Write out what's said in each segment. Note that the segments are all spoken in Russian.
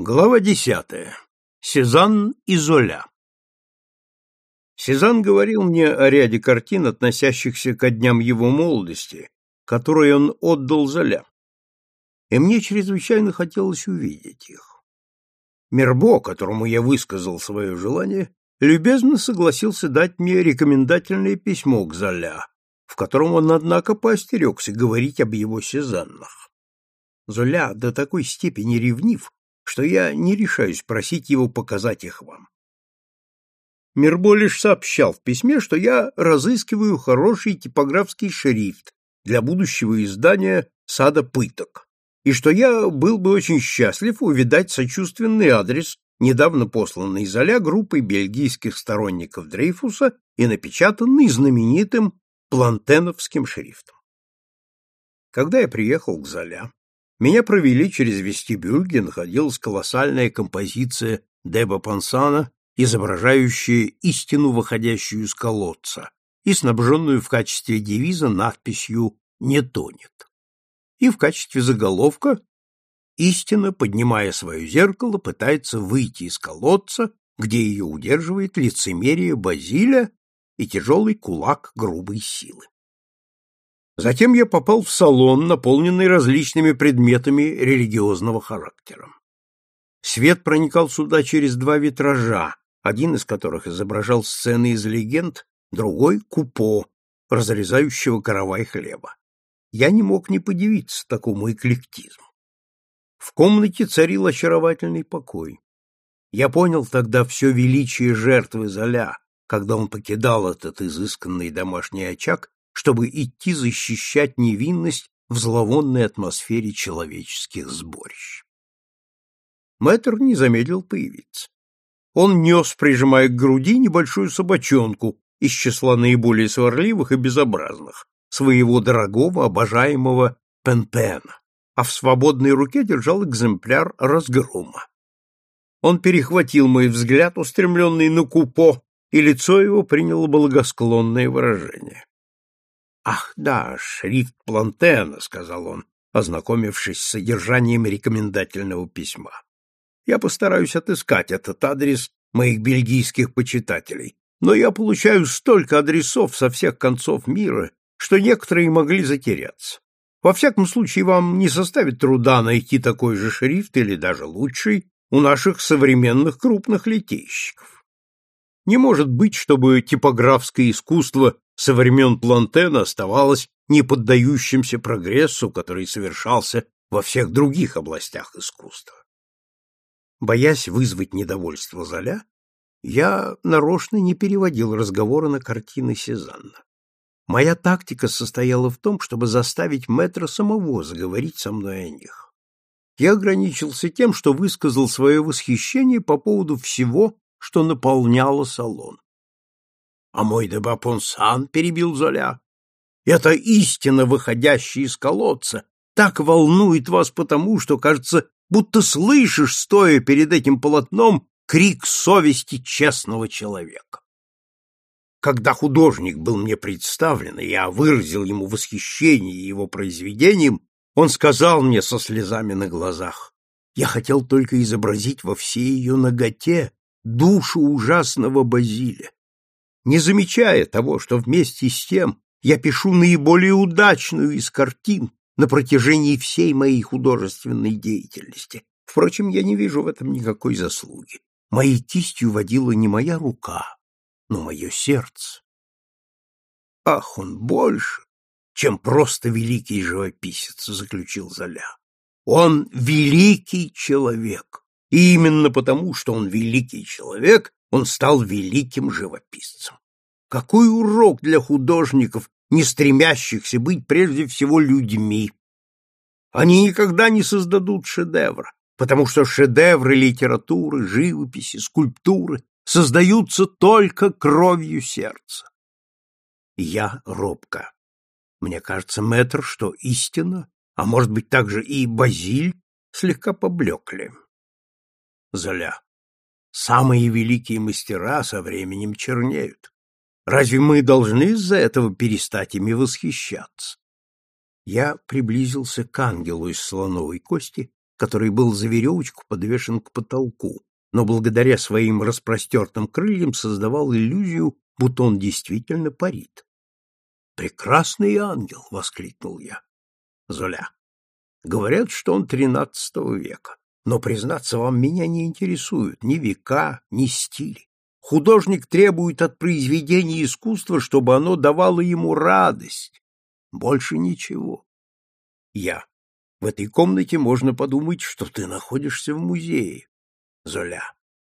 Глава десятая. Сезанн и Золя. Сезанн говорил мне о ряде картин, относящихся ко дням его молодости, которые он отдал Золя. И мне чрезвычайно хотелось увидеть их. Мербо, которому я высказал свое желание, любезно согласился дать мне рекомендательное письмо к Золя, в котором он, однако, поостерегся говорить об его Сезаннах. Золя до такой степени ревнив, что я не решаюсь просить его показать их вам. Мирбо лишь сообщал в письме, что я разыскиваю хороший типографский шрифт для будущего издания «Сада пыток», и что я был бы очень счастлив увидать сочувственный адрес, недавно посланный Золя группой бельгийских сторонников Дрейфуса и напечатанный знаменитым плантеновским шрифтом. Когда я приехал к Золя, меня провели через вестибюль, где находилась колоссальная композиция Деба Пансана, изображающая истину, выходящую из колодца, и снабженную в качестве девиза надписью «Не тонет». И в качестве заголовка «Истина, поднимая свое зеркало, пытается выйти из колодца, где ее удерживает лицемерие Базиля и тяжелый кулак грубой силы». Затем я попал в салон, наполненный различными предметами религиозного характера. Свет проникал сюда через два витража, один из которых изображал сцены из легенд, другой — купо, разрезающего каравай хлеба. Я не мог не подивиться такому эклектизму. В комнате царил очаровательный покой. Я понял тогда все величие жертвы Золя, когда он покидал этот изысканный домашний очаг чтобы идти защищать невинность в зловонной атмосфере человеческих сборищ. Мэтр не замедлил появиться. Он нес, прижимая к груди, небольшую собачонку из числа наиболее сварливых и безобразных, своего дорогого, обожаемого Пенпена, а в свободной руке держал экземпляр разгрома. Он перехватил мой взгляд, устремленный на купо, и лицо его приняло благосклонное выражение. Ах, да, шрифт Плантена, сказал он, ознакомившись с содержанием рекомендательного письма. Я постараюсь отыскать этот адрес моих бельгийских почитателей, но я получаю столько адресов со всех концов мира, что некоторые могли затеряться. Во всяком случае, вам не составит труда найти такой же шрифт или даже лучший у наших современных крупных литейщиков. Не может быть, чтобы типографское искусство со времен Плантена оставалось не поддающимся прогрессу, который совершался во всех других областях искусства. Боясь вызвать недовольство Золя, я нарочно не переводил разговоры на картины Сезанна. Моя тактика состояла в том, чтобы заставить мэтра самого заговорить со мной о них. Я ограничился тем, что высказал свое восхищение по поводу всего, что наполняло салон. А мой Дебапонсан, — перебил Золя, — это истина, выходящая из колодца, так волнует вас потому, что, кажется, будто слышишь, стоя перед этим полотном, крик совести честного человека. Когда художник был мне представлен, и я выразил ему восхищение его произведением, он сказал мне со слезами на глазах, «Я хотел только изобразить во всей ее ноготе душу ужасного Базиля не замечая того, что вместе с тем я пишу наиболее удачную из картин на протяжении всей моей художественной деятельности. Впрочем, я не вижу в этом никакой заслуги. Моей кистью водила не моя рука, но мое сердце. Ах, он больше, чем просто великий живописец, заключил Золя. Он великий человек. И именно потому, что он великий человек, он стал великим живописцем. Какой урок для художников, не стремящихся быть прежде всего людьми! Они никогда не создадут шедевра, потому что шедевры литературы, живописи, скульптуры создаются только кровью сердца. Я робко. Мне кажется, мэтр, что истина, а может быть также и Базиль, слегка поблекли. Золя. Самые великие мастера со временем чернеют. Разве мы должны из-за этого перестать ими восхищаться? Я приблизился к ангелу из слоновой кости который был за веревочку подвешен к потолку, но благодаря своим распростертым крыльям создавал иллюзию, будто он действительно парит. «Прекрасный ангел!» — воскликнул я. Золя. Говорят, что он тринадцатого века, но, признаться вам, меня не интересуют ни века, ни стили. Художник требует от произведения искусства, чтобы оно давало ему радость. Больше ничего. Я. В этой комнате можно подумать, что ты находишься в музее. Золя.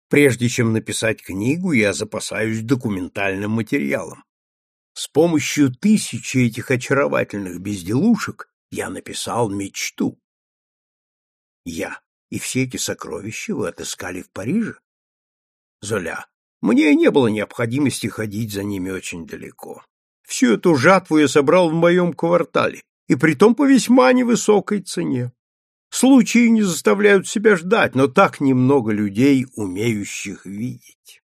Прежде чем написать книгу, я запасаюсь документальным материалом. С помощью тысячи этих очаровательных безделушек я написал мечту. Я. И все эти сокровища вы отыскали в Париже? Золя. Мне не было необходимости ходить за ними очень далеко. Всю эту жатву я собрал в моем квартале, и притом по весьма невысокой цене. Случаи не заставляют себя ждать, но так немного людей, умеющих видеть.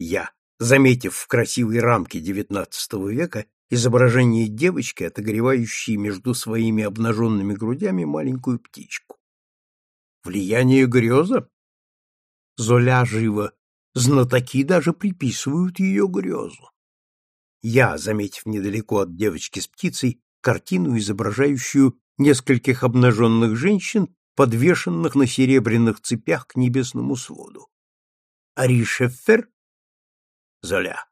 Я, заметив в красивой рамке XIX века изображение девочки, отогревающей между своими обнаженными грудями маленькую птичку. Влияние греза? Золя живо. Знатоки даже приписывают ее грезу. Я, заметив недалеко от девочки с птицей, картину, изображающую нескольких обнаженных женщин, подвешенных на серебряных цепях к небесному своду. Ари Шеффер? Золя.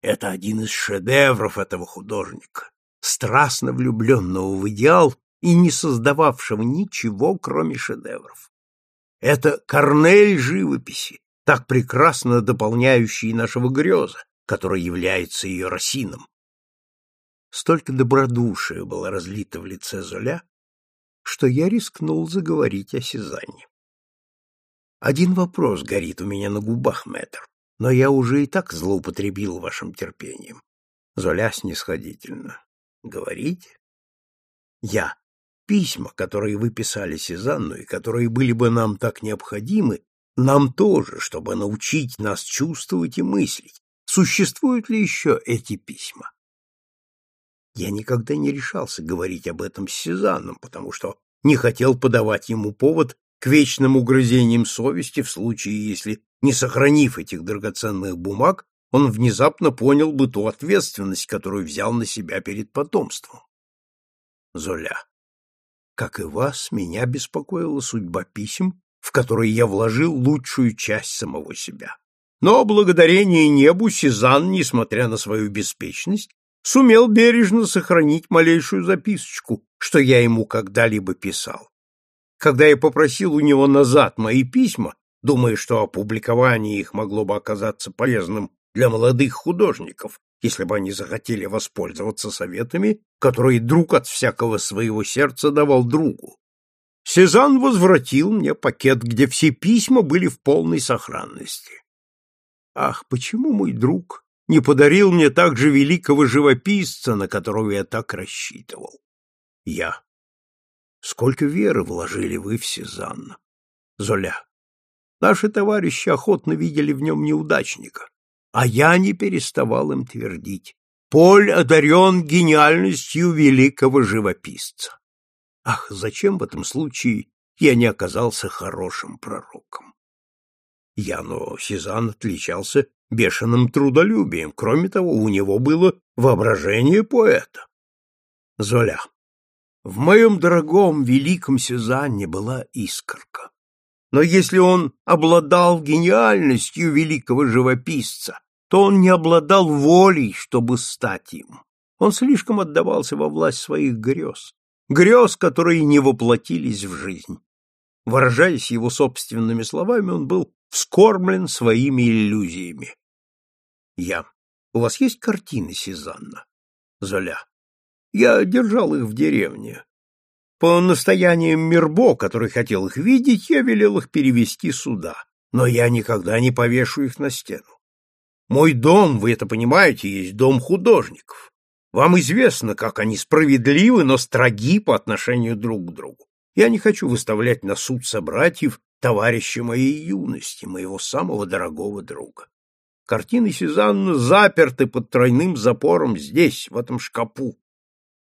Это один из шедевров этого художника, страстно влюбленного в идеал и не создававшего ничего, кроме шедевров. Это Корнель живописи, так прекрасно дополняющий нашего греза, который является ее росином. Столько добродушия было разлито в лице Золя, что я рискнул заговорить о Сезанне. Один вопрос горит у меня на губах, мэтр, но я уже и так злоупотребил вашим терпением. Золя снисходительно. Говорите? Я. Письма, которые вы писали Сезанну и которые были бы нам так необходимы, нам тоже, чтобы научить нас чувствовать и мыслить. Существуют ли еще эти письма? Я никогда не решался говорить об этом с Сезанном, потому что не хотел подавать ему повод к вечным угрызениям совести в случае, если, не сохранив этих драгоценных бумаг, он внезапно понял бы ту ответственность, которую взял на себя перед потомством. Золя, как и вас, меня беспокоила судьба писем, в которые я вложил лучшую часть самого себя. Но благодарение небу Сезанн, несмотря на свою беспечность, сумел бережно сохранить малейшую записочку, что я ему когда-либо писал. Когда я попросил у него назад мои письма, думая, что опубликование их могло бы оказаться полезным для молодых художников, если бы они захотели воспользоваться советами, которые друг от всякого своего сердца давал другу. Сезанн возвратил мне пакет, где все письма были в полной сохранности. Ах, почему мой друг не подарил мне также великого живописца, на которого я так рассчитывал. Я. Сколько веры вложили вы в Сезанна? Золя. Наши товарищи охотно видели в нем неудачника, а я не переставал им твердить. Поль одарен гениальностью великого живописца. Ах, зачем в этом случае я не оказался хорошим пророком? Я, но Сезанн отличался бешеным трудолюбием. Кроме того, у него было воображение поэта. Золя. В моем дорогом великом Сезанне была искорка. Но если он обладал гениальностью великого живописца, то он не обладал волей, чтобы стать им. Он слишком отдавался во власть своих грез, грез, которые не воплотились в жизнь. Выражаясь его собственными словами, он был вскормлен своими иллюзиями. Я. У вас есть картины Сезанна? Золя. Я держал их в деревне. По настояниям Мирбо, который хотел их видеть, я велел их перевести сюда, но я никогда не повешу их на стену. Мой дом, вы это понимаете, есть дом художников. Вам известно, как они справедливы, но строги по отношению друг к другу. Я не хочу выставлять на суд собратьев товарища моей юности, моего самого дорогого друга. Картины Сезанна заперты под тройным запором здесь, в этом шкапу,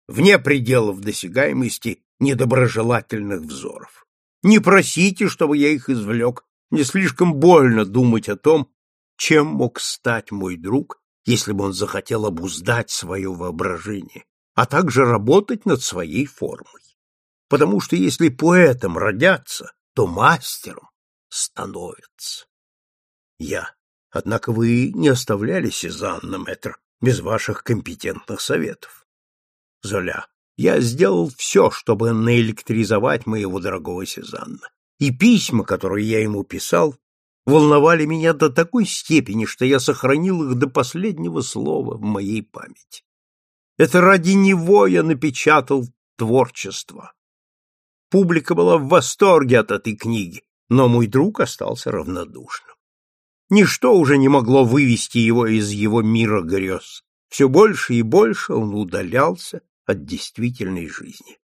вне пределов досягаемости недоброжелательных взоров. Не просите, чтобы я их извлек. Мне слишком больно думать о том, чем мог стать мой друг, если бы он захотел обуздать свое воображение, а также работать над своей формой. Потому что если поэтом родятся, то мастером становятся. Я. Однако вы не оставляли Сезанна, мэтр, без ваших компетентных советов. Золя. Я сделал все, чтобы наэлектризовать моего дорогого Сезанна. И письма, которые я ему писал, волновали меня до такой степени, что я сохранил их до последнего слова в моей памяти. Это ради него я напечатал творчество. Публика была в восторге от этой книги, но мой друг остался равнодушным. Ничто уже не могло вывести его из его мира грез. Все больше и больше он удалялся от действительной жизни.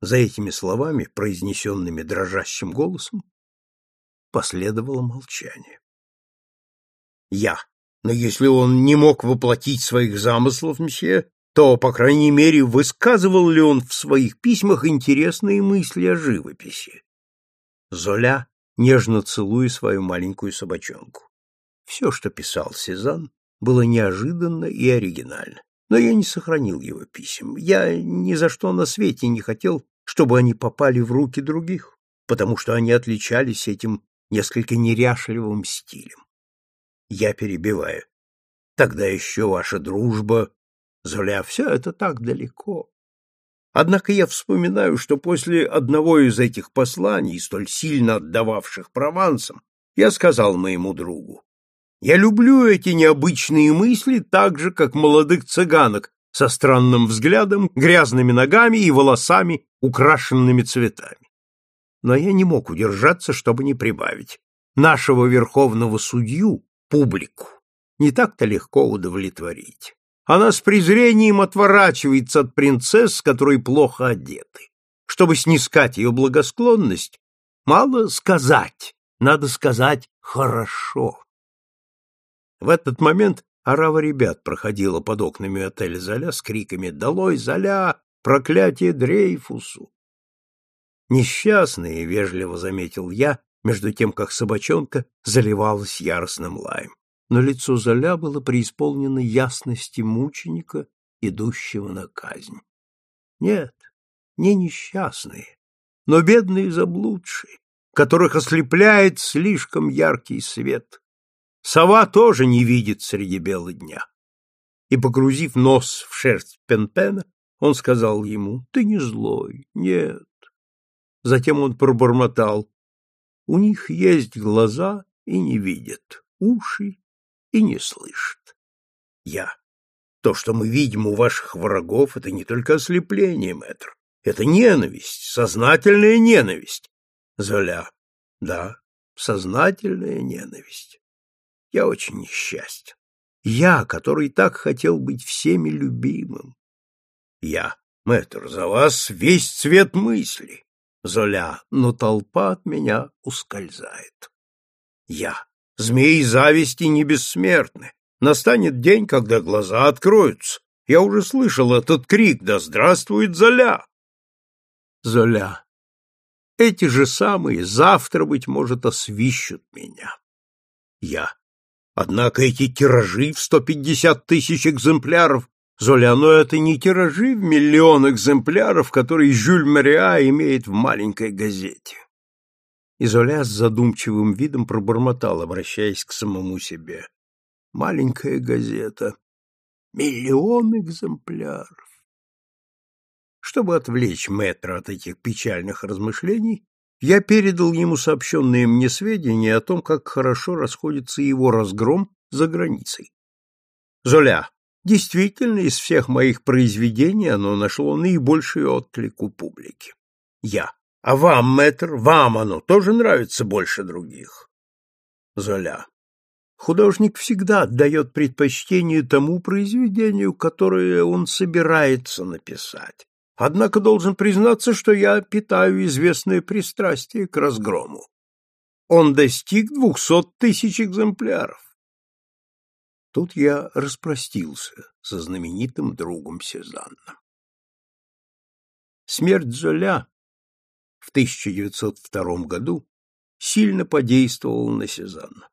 За этими словами, произнесенными дрожащим голосом, последовало молчание. Я. Но если он не мог воплотить своих замыслов, мсье, то, по крайней мере, высказывал ли он в своих письмах интересные мысли о живописи? Золя, нежно целуя свою маленькую собачонку. Все, что писал Сезанн, было неожиданно и оригинально но я не сохранил его писем. Я ни за что на свете не хотел, чтобы они попали в руки других, потому что они отличались этим несколько неряшливым стилем. Я перебиваю. Тогда еще ваша дружба, Золя, все это так далеко. Однако я вспоминаю, что после одного из этих посланий, столь сильно отдававших Провансам, я сказал моему другу, я люблю эти необычные мысли так же, как молодых цыганок со странным взглядом, грязными ногами и волосами, украшенными цветами. Но я не мог удержаться, чтобы не прибавить. Нашего верховного судью, публику, не так-то легко удовлетворить. Она с презрением отворачивается от принцесс, которые плохо одеты. Чтобы снискать ее благосклонность, мало сказать, надо сказать «хорошо». В этот момент орава ребят проходила под окнами отеля «Золя» с криками «Долой, Золя! Проклятие Дрейфусу!» «Несчастные!» — вежливо заметил я, между тем, как собачонка заливалась яростным лаем. Но лицо Золя было преисполнено ясности мученика, идущего на казнь. Нет, не несчастные, но бедные заблудшие, которых ослепляет слишком яркий свет, Сова тоже не видит среди бела дня. И, погрузив нос в шерсть Пенпена, он сказал ему, «Ты не злой, нет». Затем он пробормотал, «У них есть глаза и не видят, уши и не слышат». Я. То, что мы видим у ваших врагов, это не только ослепление, мэтр. Это ненависть, сознательная ненависть. Золя. Да, сознательная ненависть. Я очень несчастен. Я, который так хотел быть всеми любимым. Я, мэтр, за вас весь цвет мысли. Золя, но толпа от меня ускользает. Я, змеи зависти не бессмертны. Настанет день, когда глаза откроются. Я уже слышал этот крик «Да здравствует Золя!» Золя, эти же самые завтра, быть может, освищут меня. Я, Однако эти тиражи в 150 тысяч экземпляров, Золя, но это не тиражи в миллион экземпляров, которые Жюль Мариа имеет в маленькой газете. И Золя с задумчивым видом пробормотал, обращаясь к самому себе. Маленькая газета. Миллион экземпляров. Чтобы отвлечь мэтра от этих печальных размышлений, я передал ему сообщенные мне сведения о том, как хорошо расходится его разгром за границей. Золя, действительно, из всех моих произведений оно нашло наибольший отклик у публики. Я. А вам, мэтр, вам оно тоже нравится больше других? Золя. Художник всегда отдает предпочтение тому произведению, которое он собирается написать. Однако должен признаться, что я питаю известное пристрастие к разгрому. Он достиг двухсот тысяч экземпляров. Тут я распростился со знаменитым другом Сезанном. Смерть Золя в 1902 году сильно подействовал на Сезанна.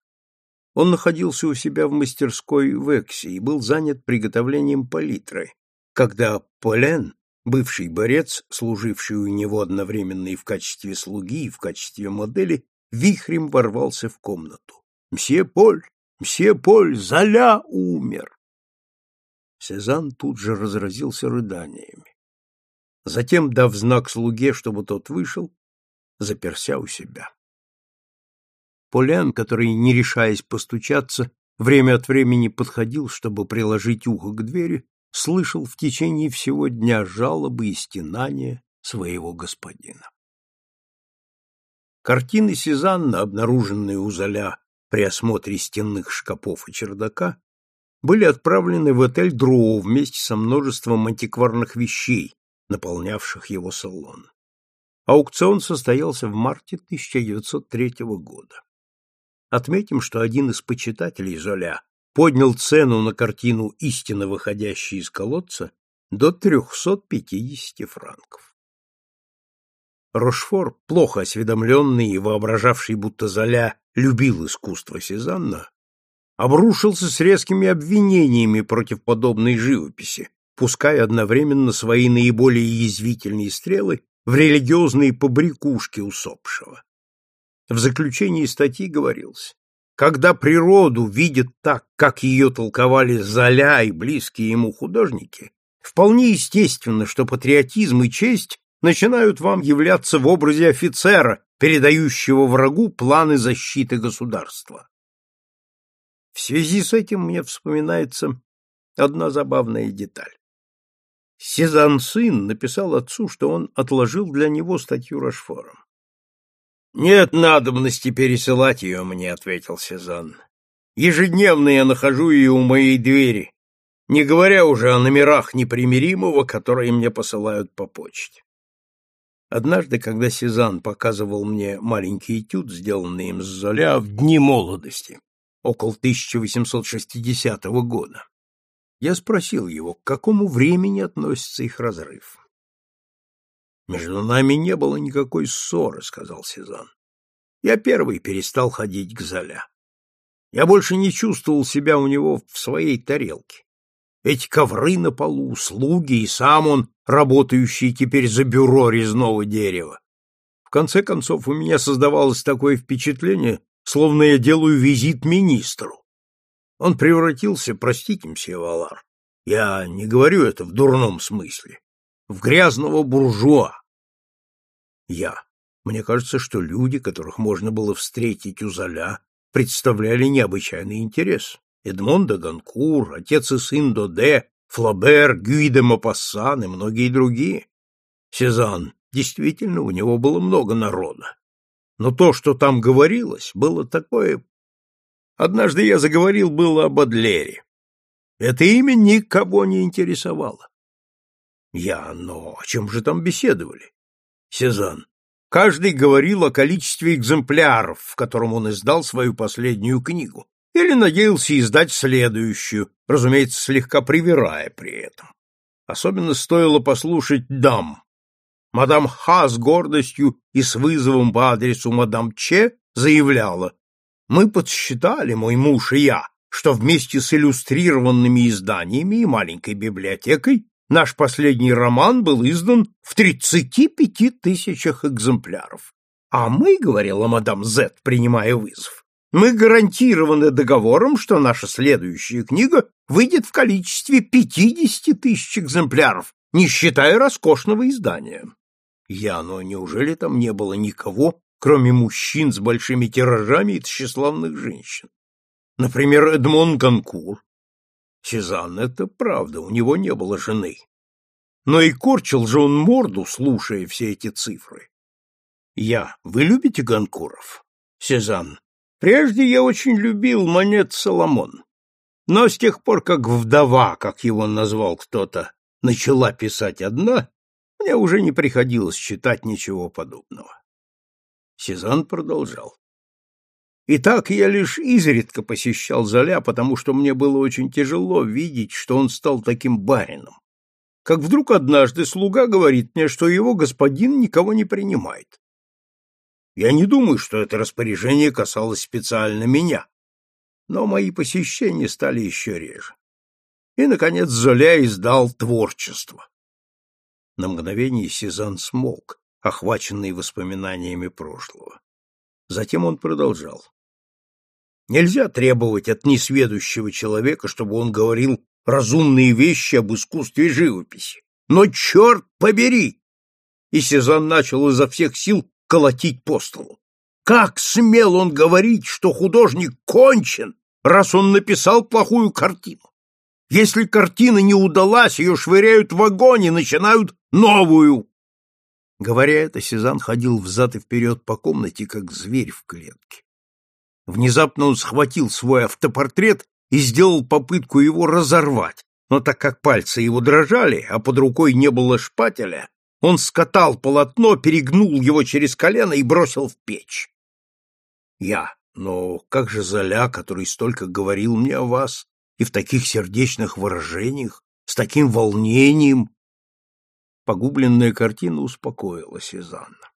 Он находился у себя в мастерской в Эксе и был занят приготовлением палитры, когда Полен, бывший борец, служивший у него одновременно и в качестве слуги, и в качестве модели, вихрем ворвался в комнату. «Мсье Поль! Мсье Поль! Золя умер!» Сезанн тут же разразился рыданиями. Затем, дав знак слуге, чтобы тот вышел, заперся у себя. Полян, который, не решаясь постучаться, время от времени подходил, чтобы приложить ухо к двери, слышал в течение всего дня жалобы и стенания своего господина. Картины Сезанна, обнаруженные у Золя при осмотре стенных шкафов и чердака, были отправлены в отель Дроу вместе со множеством антикварных вещей, наполнявших его салон. Аукцион состоялся в марте 1903 года. Отметим, что один из почитателей Золя поднял цену на картину «Истинно выходящая из колодца» до 350 франков. Рошфор, плохо осведомленный и воображавший, будто Золя любил искусство Сезанна, обрушился с резкими обвинениями против подобной живописи, пуская одновременно свои наиболее язвительные стрелы в религиозные побрякушки усопшего. В заключении статьи говорилось, когда природу видят так, как ее толковали Золя и близкие ему художники, вполне естественно, что патриотизм и честь начинают вам являться в образе офицера, передающего врагу планы защиты государства. В связи с этим мне вспоминается одна забавная деталь. Сезанн сын написал отцу, что он отложил для него статью Рашфором. «Нет надобности пересылать ее мне», — ответил Сезанн. «Ежедневно я нахожу ее у моей двери, не говоря уже о номерах непримиримого, которые мне посылают по почте». Однажды, когда Сезанн показывал мне маленький этюд, сделанный им с Золя в дни молодости, около 1860 года, я спросил его, к какому времени относится их разрыв. Между нами не было никакой ссоры, сказал Сезанн. Я первый перестал ходить к Золя. Я больше не чувствовал себя у него в своей тарелке. Эти ковры на полу, слуги и сам он, работающий теперь за бюро резного дерева. В конце концов, у меня создавалось такое впечатление, словно я делаю визит министру. Он превратился, простите, мсье Валар, я не говорю это в дурном смысле, в грязного буржуа. Я. Мне кажется, что люди, которых можно было встретить у Золя, представляли необычайный интерес. Эдмон де Ганкур, отец и сын Доде, Флабер, Гюй де Мопассан и многие другие. Сезанн, действительно, у него было много народа. Но то, что там говорилось, было такое... Однажды я заговорил было об Адлере. Это имя никого не интересовало. Я, но о чем же там беседовали? Сезанн. Каждый говорил о количестве экземпляров, в котором он издал свою последнюю книгу, или надеялся издать следующую, разумеется, слегка привирая при этом. Особенно стоило послушать дам. Мадам Ха с гордостью и с вызовом по адресу мадам Че заявляла, «Мы подсчитали, мой муж и я, что вместе с иллюстрированными изданиями и маленькой библиотекой наш последний роман был издан в 35 тысячах экземпляров. А мы, — говорила мадам Зет, принимая вызов, — мы гарантированы договором, что наша следующая книга выйдет в количестве 50 тысяч экземпляров, не считая роскошного издания. Я, но неужели там не было никого, кроме мужчин с большими тиражами и тщеславных женщин? Например, Эдмон Ганкур. Сезанн, это правда, у него не было жены. Но и корчил же он морду, слушая все эти цифры. Я. Вы любите Ганкуров? Сезанн. Прежде я очень любил монет Соломон. Но с тех пор, как вдова, как его назвал кто-то, начала писать одна, мне уже не приходилось читать ничего подобного. Сезанн продолжал. Итак, я лишь изредка посещал Золя, потому что мне было очень тяжело видеть, что он стал таким барином. Как вдруг однажды слуга говорит мне, что его господин никого не принимает. Я не думаю, что это распоряжение касалось специально меня. Но мои посещения стали еще реже. И, наконец, Золя издал творчество. На мгновение Сезанн смолк, охваченный воспоминаниями прошлого. Затем он продолжал. Нельзя требовать от несведущего человека, чтобы он говорил разумные вещи об искусстве живописи. Но черт побери! И Сезанн начал изо всех сил колотить по столу. Как смел он говорить, что художник кончен, раз он написал плохую картину? Если картина не удалась, ее швыряют в огонь и начинают новую. Говоря это, Сезанн ходил взад и вперед по комнате, как зверь в клетке. Внезапно он схватил свой автопортрет и сделал попытку его разорвать, но так как пальцы его дрожали, а под рукой не было шпателя, он скатал полотно, перегнул его через колено и бросил в печь. Я, но как же Золя, который столько говорил мне о вас, и в таких сердечных выражениях, с таким волнением? Погубленная картина успокоила Сезанна.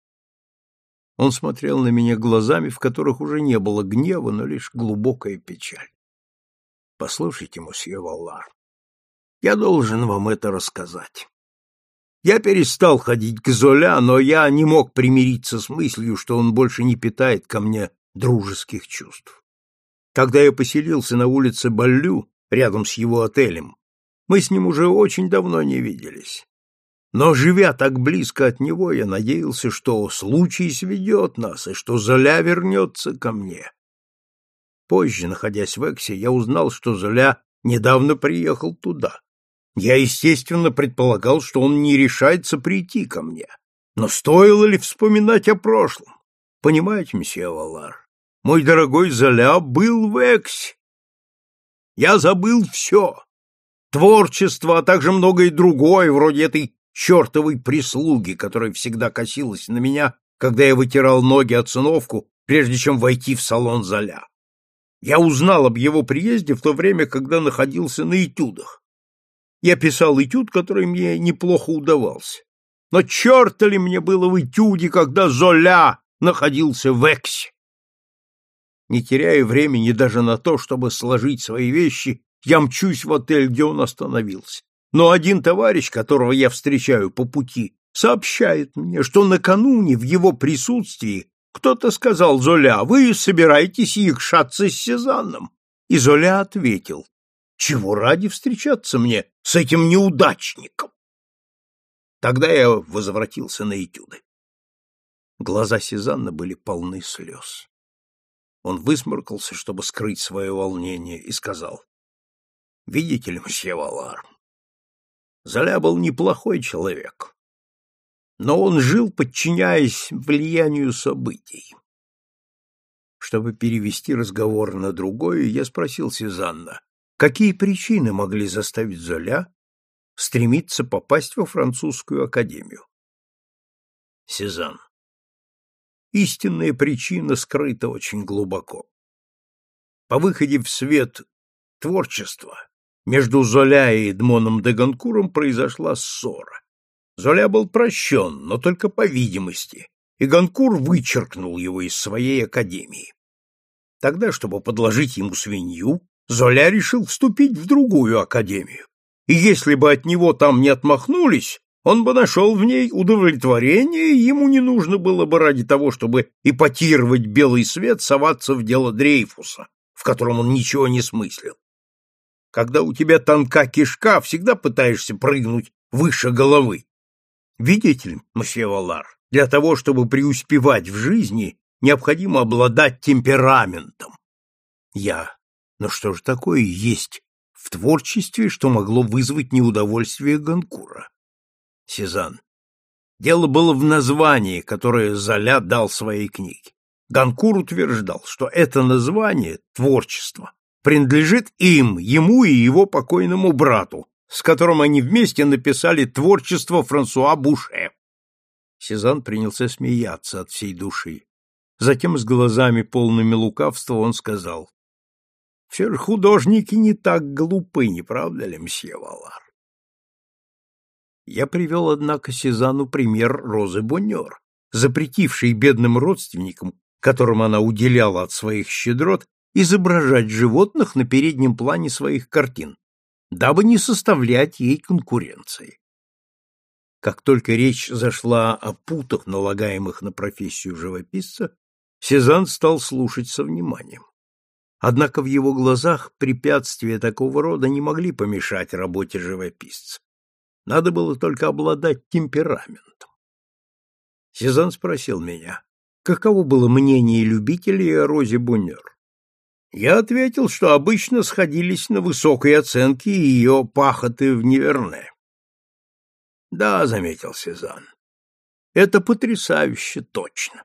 Он смотрел на меня глазами, в которых уже не было гнева, но лишь глубокая печаль. — Послушайте, мосье Валлар, я должен вам это рассказать. Я перестал ходить к Золя, но я не мог примириться с мыслью, что он больше не питает ко мне дружеских чувств. Когда я поселился на улице Баллю, рядом с его отелем, мы с ним уже очень давно не виделись. Но, живя так близко от него, я надеялся, что случай сведет нас, и что Золя вернется ко мне. Позже, находясь в Эксе, я узнал, что Золя недавно приехал туда. Я, естественно, предполагал, что он не решается прийти ко мне. Но стоило ли вспоминать о прошлом? Понимаете, месье Валар, мой дорогой Золя был в Эксе. Я забыл все. Творчество, а также многое другое, вроде этой чертовой прислуги, которая всегда косилась на меня, когда я вытирал ноги от циновку, прежде чем войти в салон Золя. Я узнал об его приезде в то время, когда находился на этюдах. Я писал этюд, который мне неплохо удавался. Но черта ли мне было в этюде, когда Золя находился в Эксе? Не теряя времени даже на то, чтобы сложить свои вещи, я мчусь в отель, где он остановился. Но один товарищ, которого я встречаю по пути, сообщает мне, что накануне в его присутствии кто-то сказал Золя, вы собираетесь якшаться с Сезанном. И Золя ответил, чего ради встречаться мне с этим неудачником? Тогда я возвратился на этюды. Глаза Сезанна были полны слез. Он высморкался, чтобы скрыть свое волнение, и сказал, «Видите ли, мсье Валар, Золя был неплохой человек, но он жил, подчиняясь влиянию событий. Чтобы перевести разговор на другое, я спросил Сезанна, Какие причины могли заставить Золя стремиться попасть во французскую академию? Сезанн. Истинная причина скрыта очень глубоко. По выходе в свет творчества между Золя и Эдмоном де Ганкуром произошла ссора. Золя был прощен, но только по видимости, и Ганкур вычеркнул его из своей академии. Тогда, чтобы подложить ему свинью, Золя решил вступить в другую академию, и если бы от него там не отмахнулись, он бы нашел в ней удовлетворение, и ему не нужно было бы ради того, чтобы эпатировать белый свет, соваться в дело Дрейфуса, в котором он ничего не смыслил. Когда у тебя тонка кишка, всегда пытаешься прыгнуть выше головы. Видите ли, мсье Валар, для того, чтобы преуспевать в жизни, необходимо обладать темпераментом. Я но что же такое есть в творчестве, что могло вызвать неудовольствие Ганкура? Сезанн. Дело было в названии, которое Золя дал своей книге. Ганкур утверждал, что это название, творчество, принадлежит им, ему и его покойному брату, с которым они вместе написали творчество Франсуа Буше. Сезанн принялся смеяться от всей души. Затем с глазами полными лукавства он сказал, все же художники не так глупы, не правда ли, мсье Валар? Я привел, однако, Сезану пример Розы Боннер, запретившей бедным родственникам, которым она уделяла от своих щедрот, изображать животных на переднем плане своих картин, дабы не составлять ей конкуренции. Как только речь зашла о путах, налагаемых на профессию живописца, Сезанн стал слушать со вниманием. Однако в его глазах препятствия такого рода не могли помешать работе живописца. Надо было только обладать темпераментом. Сезанн спросил меня, каково было мнение любителей о Розе Бунер. Я ответил, что обычно сходились на высокой оценке ее пахоты в Неверне. Да, заметил Сезанн. Это потрясающе точно.